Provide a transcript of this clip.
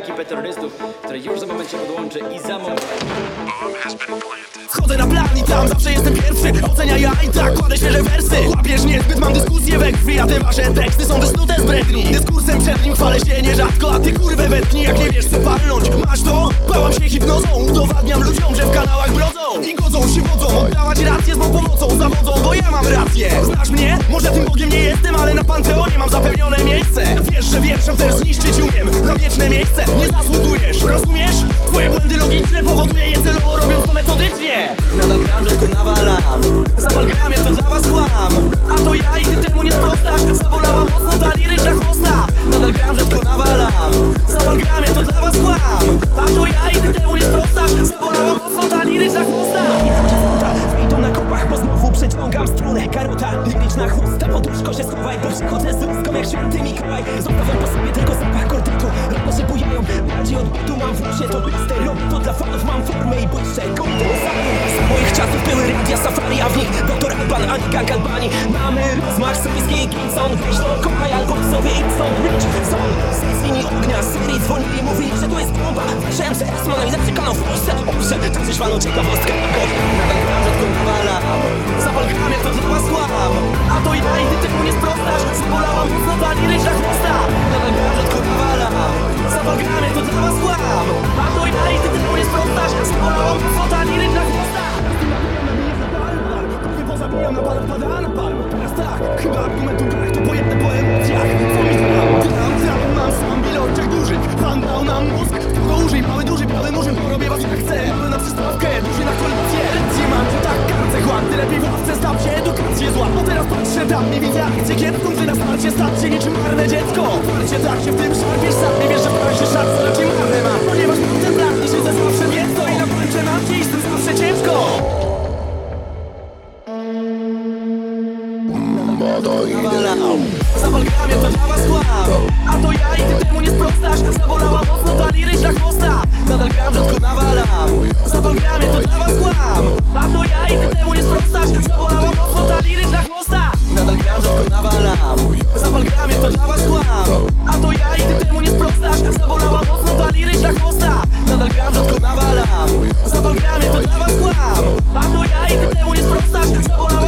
ekipę terrorystów, której już za moment się podłączy i za moment... Wchodzę na plan i tam zawsze jestem pierwszy. Ocenia ja i tak kładę świeże wersy. Łapiesz niezbyt, mam dyskusję we krwi A te wasze teksty są wysnute z bredni. Dyskursem przed nim chwalę się nierzadko A ty kurwę wetnij, jak nie wiesz co palnąć Masz to? Bałam się hipnozą Udowadniam ludziom, że w kanałach bro mam rację. Znasz mnie? Może tym Bogiem nie jestem Ale na Panteonie mam zapewnione miejsce. Wiesz, że wierszem też zniszczyć umiem Na wieczne miejsce. Nie zasługujesz Rozumiesz? Twoje błędy logiczne powoduje je celowo robiąc to metodycznie. Nadal gram, że tylko nawalam. Zawal gram, ja to dla was kłam. A to ja i ty temu nie sprostasz Zabolała mocno ta liryczna chłosta. Nadal gram, że tylko nawalam. Zawal gram, ja to dla was kłam. A to ja i ty temu nie sprostasz Zabolała mocno ta liryczna chłosta przychodzę z ruską jak święty Mikołaj. Zostawiam po sobie tylko zapach kordytu się bujają, bardziej od bytu mam w usie To rok, to dla fanów mam formę i błyszczę Kąty za moich czasów były radia safari A w nich doktor Alban, ani gang Albanii Mamy rozmach i Kingston Weź to kochaj albo sobie i stąd Rich są z linii ognia Syrii dzwonili i mówili, że to jest bomba. Słyszałem, że ma najlepszy kanał w Polsce. Owszem, tak coś panu ciekawostka. Bo nadal gram, że Zawal gram, ja to dla was A to ja i ty temu nie sprostasz tam, nie widzę akcji Kiedy ty na starcie stać się niczym marne dziecko. Parcie tak się w tym szarpiesz sam Nie wiesz, że w się szans raczej marne ma. Ponieważ ten plan, nie siedzę zawsze mięso I na kończę mam dziś, z tym zawsze ciężko. Zawal gram, ja to dla was kłam A to ja i ty temu nie sprostasz. Zabolała mocno ta liryczna chłosta. Nadal gram, rzadko was prostą A to ja i ty temu nie sprostasz Zabolała mocno ta liryczna chłosta. Nadal gram, rzadko nawalam Zabol gram, to dla was kłam. A to ja i ty temu nie sprostasz Zabolała